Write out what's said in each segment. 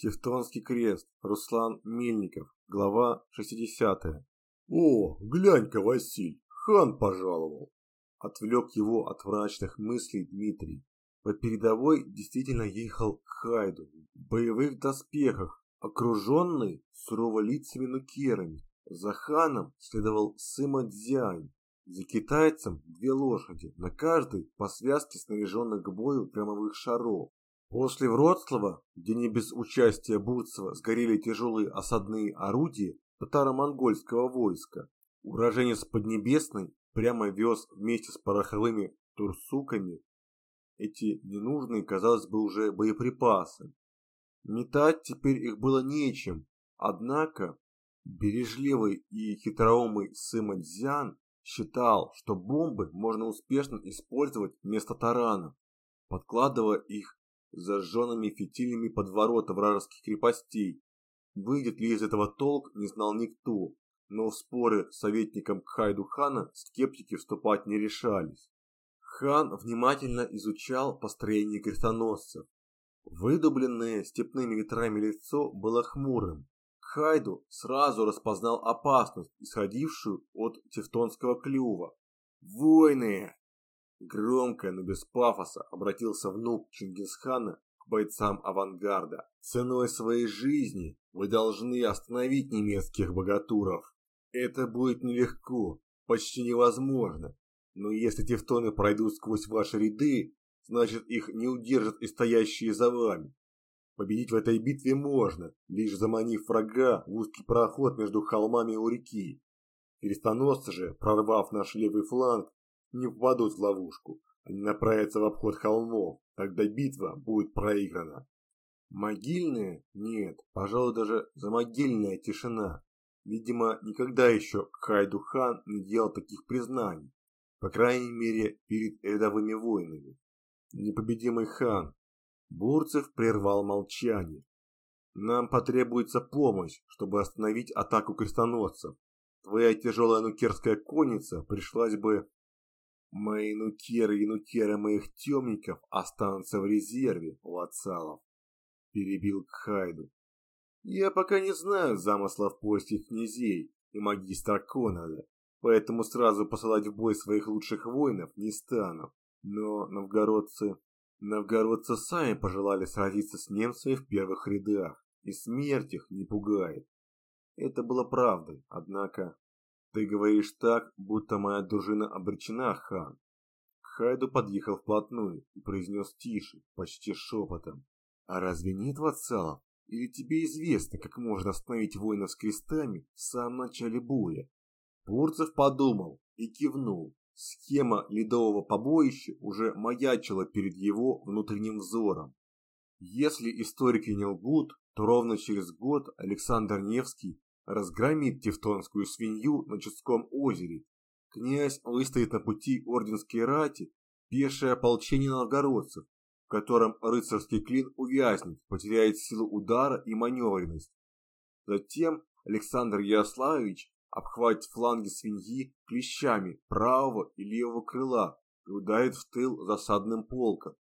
Тевтонский крест. Руслан Мельников. Глава 60. О, глянь-ка, Василь, хан пожаловал. Отвлек его от мрачных мыслей Дмитрий. По передовой действительно ехал Хайду в боевых доспехах, окруженный суроволицами нукерами. За ханом следовал Сыма Дзянь. За китайцем две лошади, на каждой по связке снаряженных к бою громовых шаров. После Вроцлава, где не без участия Бурцева сгорели тяжелые осадные орудия татаро-монгольского войска, уроженец Поднебесной прямо вез вместе с пороховыми турсуками эти ненужные, казалось бы, уже боеприпасы. Метать теперь их было нечем, однако бережливый и хитроумный Сыма Дзян считал, что бомбы можно успешно использовать вместо таранов, подкладывая их зажженными фитилями под ворота вражеских крепостей. Выйдет ли из этого толк, не знал никто, но в споры с советником Кхайду хана скептики вступать не решались. Хан внимательно изучал построение крестоносцев. Выдубленное степными ветрами лицо было хмурым. Хайду сразу распознал опасность, исходившую от тевтонского клюва. «Войны!» Громко, но без пафоса обратился внук Чингисхана к бойцам авангарда. «Ценой своей жизни вы должны остановить немецких богатуров. Это будет нелегко, почти невозможно. Но если тевтоны пройдут сквозь ваши ряды, значит их не удержат и стоящие за вами. Победить в этой битве можно, лишь заманив врага в узкий проход между холмами у реки. Крестоносцы же, прорвав наш левый фланг, не впадут в ловушку. Они направятся в обход холмов, тогда битва будет проиграна. Могильная? Нет, пожалуй, даже замогильная тишина. Видимо, никогда еще Хайду-хан не делал таких признаний, по крайней мере, перед рядовыми воинами. Непобедимый хан. Бурцев прервал молчание. Нам потребуется помощь, чтобы остановить атаку крестоносцев. Твоя тяжелая нукерская конница пришлась бы Мои нукеры и нукеры моих темников останутся в резерве, Вацалов. Перебил Кхайду. Я пока не знаю замыслов польских князей и магистра Конада, поэтому сразу посылать в бой своих лучших воинов не стану. Но новгородцы... Новгородцы сами пожелали сразиться с немцами в первых рядах, и смерть их не пугает. Это было правдой, однако ты говоришь так, будто моя дружина обречена, хан. Хайду подъехал вплотную и произнес тише, почти шепотом. А разве нет вассалов? Или тебе известно, как можно остановить воинов с крестами в самом начале боя? Бурцев подумал и кивнул. Схема ледового побоища уже маячила перед его внутренним взором. Если историки не лгут, то ровно через год Александр Невский разгромит тевтонскую свинью на Чудском озере. Князь выстоит на пути орденской рати пешее ополчение новгородцев, в котором рыцарский клин увязнет, потеряет силу удара и маневренность. Затем Александр Ярославович обхватит фланги свиньи клещами правого и левого крыла и ударит в тыл засадным полком.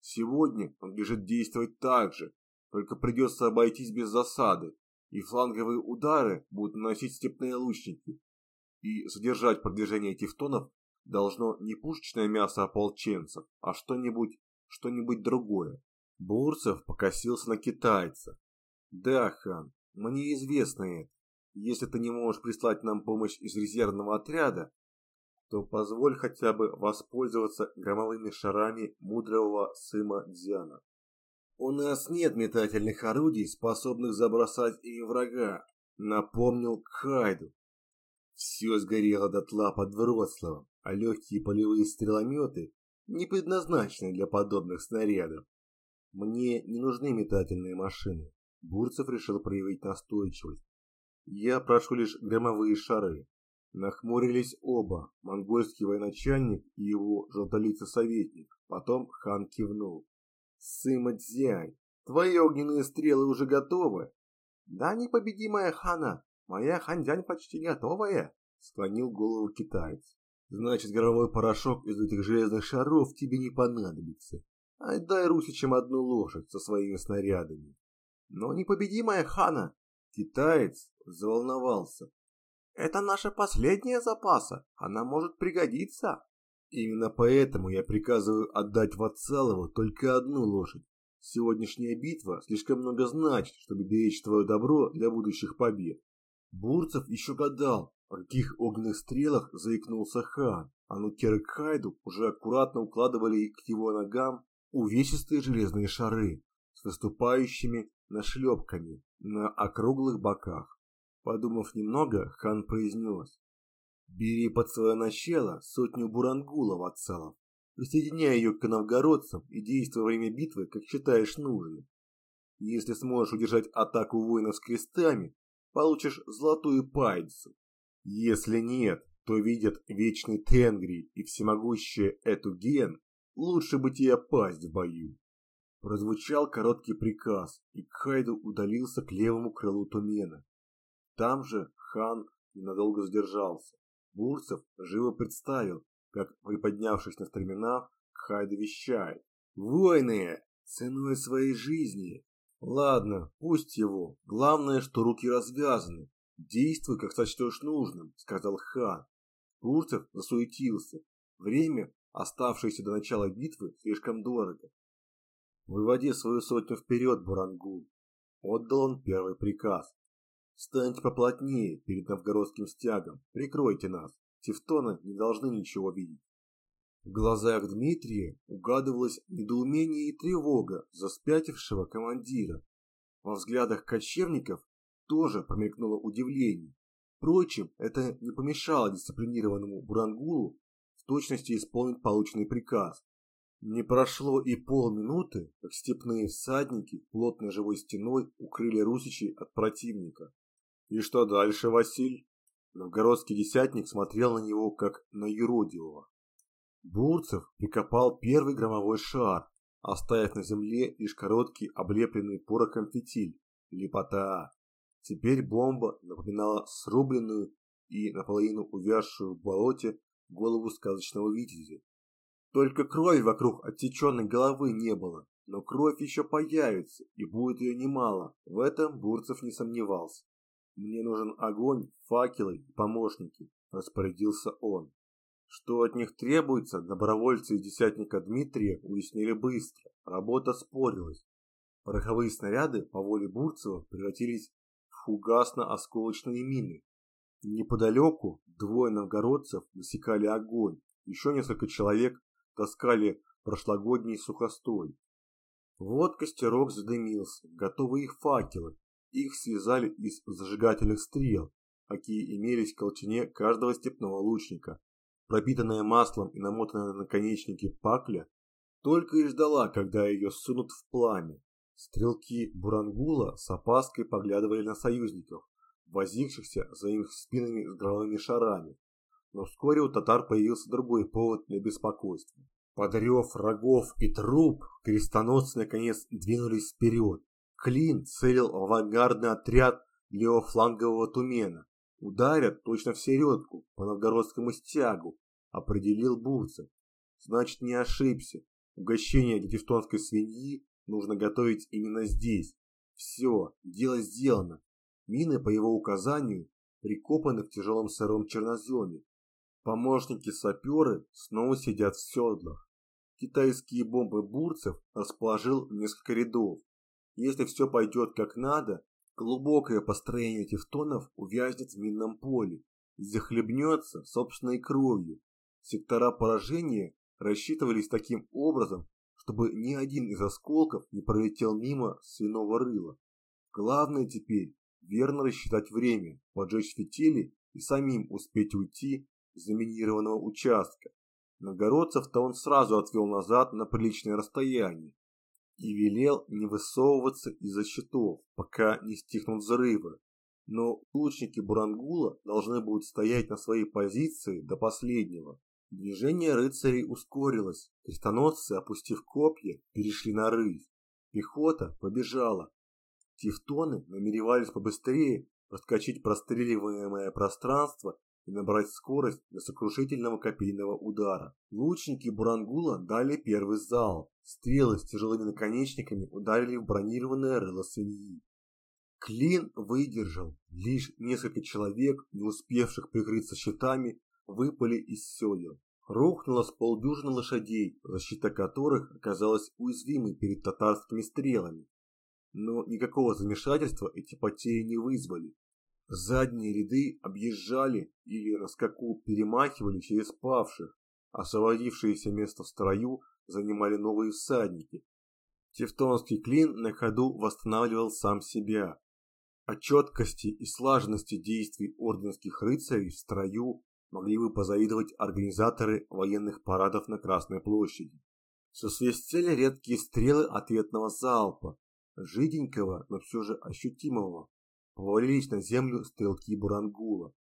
Сегодня он лежит действовать так же, только придется обойтись без засады и фланговые удары будут наносить степные лучники. И задержать продвижение тевтонов должно не пушечное мясо ополченцев, а что-нибудь, что-нибудь другое. Бурцев покосился на китайца. Да, хан, мне известно это. Если ты не можешь прислать нам помощь из резервного отряда, то позволь хотя бы воспользоваться громовыми шарами мудрого сына Дзяна. «У нас нет метательных орудий, способных забросать им врага», — напомнил Кхайду. Все сгорело дотла под Вроцлавом, а легкие полевые стрелометы не предназначены для подобных снарядов. Мне не нужны метательные машины. Бурцев решил проявить настойчивость. Я прошу лишь громовые шары. Нахмурились оба, монгольский военачальник и его желтолицый советник. Потом хан кивнул. Сыма Дзянь, твои огненные стрелы уже готовы? Да, непобедимая хана, моя ханьдянь почти готовая, склонил голову китаец. Значит, горовой порошок из этих железных шаров тебе не понадобится. Отдай русичам одну лошадь со своими снарядами. но непобедимая Хана. Китаец заволновался. Это наша последняя запаса, она может пригодиться. Именно поэтому я приказываю отдать Вацалову только одну лошадь. Сегодняшняя битва слишком много значит, чтобы беречь твое добро для будущих побед. Бурцев еще гадал, о каких огненных стрелах заикнулся хан, а ну Керекхайду уже аккуратно укладывали к его ногам увесистые железные шары с выступающими нашлепками на округлых боках. Подумав немного, хан произнес. «Бери под свое начало сотню бурангулов от целов, присоединяй ее к новгородцам и действуй во время битвы, как считаешь нужным. Если сможешь удержать атаку воинов с крестами, получишь золотую пайдзу. Если нет, то видят вечный Тенгри и всемогущий Этуген, лучше бы тебе пасть в бою. Прозвучал короткий приказ, и Кхайду удалился к левому крылу Тумена. Там же хан ненадолго задержался. Бурцев живо представил, как, приподнявшись на стременах, Кхайду вещает. «Войны! Ценой своей жизни! Ладно, пусть его. Главное, что руки развязаны. Действуй, как сочтешь нужным», — сказал хан. Бурцев засуетился. Время, оставшееся до начала битвы, слишком дорого. «Выводи свою сотню вперед, Бурангул!» Отдал он первый приказ. Встаньте поплотнее перед новгородским стягом, прикройте нас. Тевтоны не должны ничего видеть. В глазах Дмитрия угадывалось недоумение и тревога за спятившего командира. Во взглядах кочевников тоже промелькнуло удивление. Впрочем, это не помешало дисциплинированному Бурангулу в точности исполнить полученный приказ. Не прошло и полминуты, как степные всадники плотной живой стеной укрыли русичей от противника. И что дальше, Василь? Новгородский десятник смотрел на него, как на юродивого. Бурцев прикопал первый громовой шар, оставив на земле лишь короткий облепленный порохом фитиль. Лепота. Теперь бомба напоминала срубленную и наполовину увязшую в болоте голову сказочного витязя. Только крови вокруг отсеченной головы не было, но кровь еще появится, и будет ее немало, в этом Бурцев не сомневался. «Мне нужен огонь, факелы и помощники», – распорядился он. Что от них требуется, добровольцы из десятника Дмитрия уяснили быстро. Работа спорилась. Пороховые снаряды по воле Бурцева превратились в фугасно-осколочные мины. Неподалеку двое новгородцев высекали огонь. Еще несколько человек таскали прошлогодний сухостой. Вот костерок задымился, готовы их факелы, их связали из зажигательных стрел, какие имелись в колчане каждого степного лучника. Пропитанная маслом и намотанная на наконечники пакля только и ждала, когда ее сунут в пламя. Стрелки Бурангула с опаской поглядывали на союзников, возившихся за их спинами с громовыми шарами. Но вскоре у татар появился другой повод для беспокойства. Под рогов и труп крестоносцы наконец двинулись вперед, Клин целил авангардный отряд левофлангового Тумена. Ударят точно в середку, по новгородскому стягу, определил Бурцев. Значит, не ошибся. Угощение для свиньи нужно готовить именно здесь. Все, дело сделано. Мины, по его указанию, прикопаны в тяжелом сыром черноземе. Помощники-саперы снова сидят в седлах. Китайские бомбы Бурцев расположил в несколько рядов. Если все пойдет как надо, глубокое построение тевтонов увязнет в минном поле и захлебнется собственной кровью. Сектора поражения рассчитывались таким образом, чтобы ни один из осколков не пролетел мимо свиного рыла. Главное теперь верно рассчитать время, поджечь фитили и самим успеть уйти с заминированного участка. Новгородцев-то он сразу отвел назад на приличное расстояние, и велел не высовываться из-за щитов, пока не стихнут взрывы. Но лучники Бурангула должны будут стоять на своей позиции до последнего. Движение рыцарей ускорилось. Крестоносцы, опустив копья, перешли на рысь. Пехота побежала. Тевтоны намеревались побыстрее проскочить простреливаемое пространство и набрать скорость для сокрушительного копейного удара. Лучники Бурангула дали первый зал. Стрелы с тяжелыми наконечниками ударили в бронированное рыло свиньи. Клин выдержал. Лишь несколько человек, не успевших прикрыться щитами, выпали из седел. Рухнуло с полдюжины лошадей, защита которых оказалась уязвимой перед татарскими стрелами. Но никакого замешательства эти потери не вызвали. Задние ряды объезжали или на скаку перемахивали через павших, освободившееся место в строю занимали новые всадники. Тевтонский клин на ходу восстанавливал сам себя. О четкости и слаженности действий орденских рыцарей в строю могли бы позавидовать организаторы военных парадов на Красной площади. Сосвистели редкие стрелы ответного залпа, жиденького, но все же ощутимого. Повалились на землю стрелки Бурангула.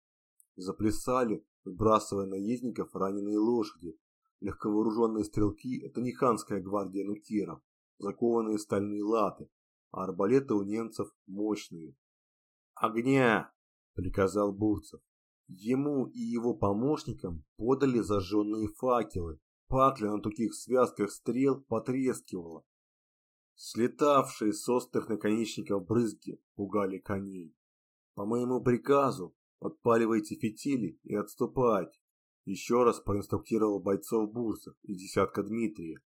Заплясали, выбрасывая наездников раненые лошади. Легковооруженные стрелки – это не ханская гвардия нукеров, закованные стальные латы, а арбалеты у немцев мощные. «Огня!» – приказал Бурцев. Ему и его помощникам подали зажженные факелы. Пакля на таких связках стрел потрескивала. Слетавшие с острых наконечников брызги пугали коней. По моему приказу подпаливайте фитили и отступать. Еще раз проинструктировал бойцов Бурсов и десятка Дмитрия.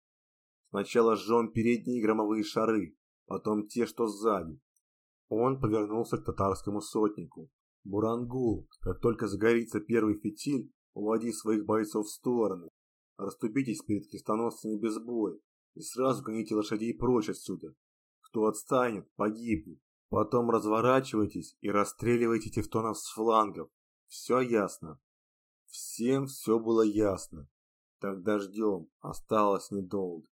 Сначала сжем передние громовые шары, потом те, что сзади. Он повернулся к татарскому сотнику. Бурангул, как только загорится первый фитиль, уводи своих бойцов в стороны. Расступитесь перед крестоносцами без боя и сразу гоните лошадей прочь отсюда. Кто отстанет, погибнет. Потом разворачивайтесь и расстреливайте тевтонов с флангов. Все ясно. Всем все было ясно. Тогда ждем, осталось недолго.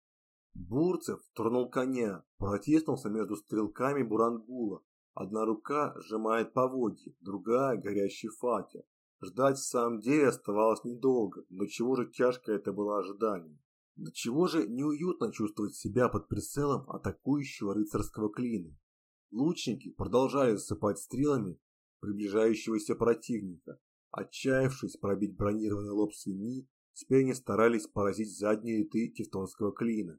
Бурцев турнул коня, протиснулся между стрелками Бурангула Одна рука сжимает поводья, другая – горящий факел. Ждать в самом деле оставалось недолго, но чего же тяжкое это было ожидание. До чего же неуютно чувствовать себя под прицелом атакующего рыцарского клина. Лучники продолжали засыпать стрелами приближающегося противника. Отчаявшись пробить бронированный лоб свиньи, теперь они старались поразить задние ряды тевтонского клина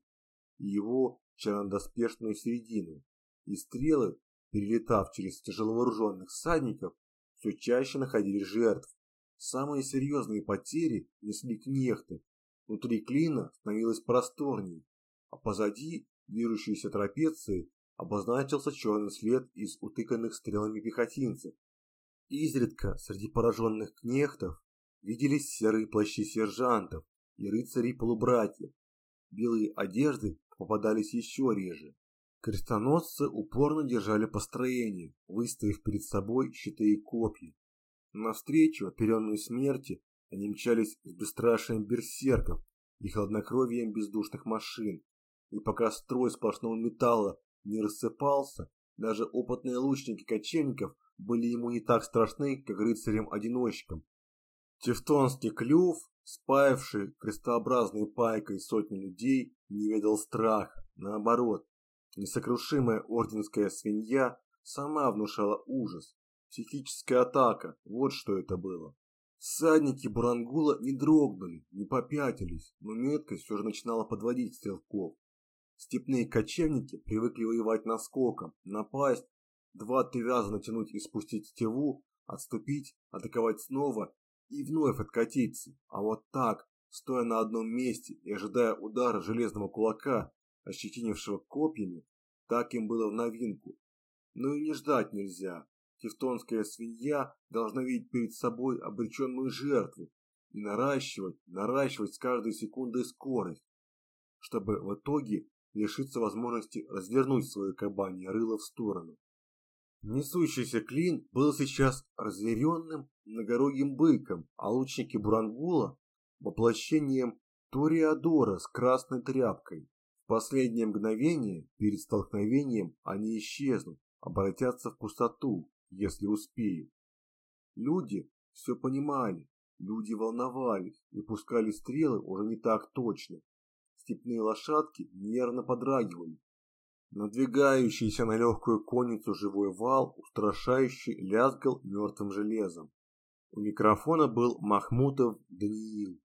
и его чернодоспешную середину. И стрелы перелетав через тяжеловооруженных всадников, все чаще находили жертв. Самые серьезные потери несли кнехты. Внутри клина становилось просторнее, а позади движущейся трапеции обозначился черный след из утыканных стрелами пехотинцев. Изредка среди пораженных кнехтов виделись серые плащи сержантов и рыцарей-полубратьев. Белые одежды попадались еще реже. Крестоносцы упорно держали построение, выставив перед собой щиты и копья. Навстречу, оперенной смерти, они мчались с бесстрашием берсерков и хладнокровием бездушных машин. И пока строй сплошного металла не рассыпался, даже опытные лучники кочевников были ему не так страшны, как рыцарям-одиночкам. Тевтонский клюв, спаявший крестообразной пайкой сотни людей, не ведал страха. Наоборот, Несокрушимая орденская свинья сама внушала ужас. Психическая атака, вот что это было. Всадники Бурангула не дрогнули, не попятились, но меткость все же начинала подводить стрелков. Степные кочевники привыкли воевать наскоком, напасть, два-три раза натянуть и спустить стеву, отступить, атаковать снова и вновь откатиться. А вот так, стоя на одном месте и ожидая удара железного кулака, ощетинившего копьями, так им было в новинку. Но и не ждать нельзя. Тевтонская свинья должна видеть перед собой обреченную жертву и наращивать, наращивать с каждой секундой скорость, чтобы в итоге лишиться возможности развернуть свое кабанье рыло в сторону. Несущийся клин был сейчас разъяренным многорогим быком, а лучники Бурангула – воплощением Ториадора с красной тряпкой последнее мгновение перед столкновением они исчезнут, обратятся в пустоту, если успеют. Люди все понимали, люди волновались и пускали стрелы уже не так точно. Степные лошадки нервно подрагивали. Надвигающийся на легкую конницу живой вал устрашающе лязгал мертвым железом. У микрофона был Махмутов Даниил.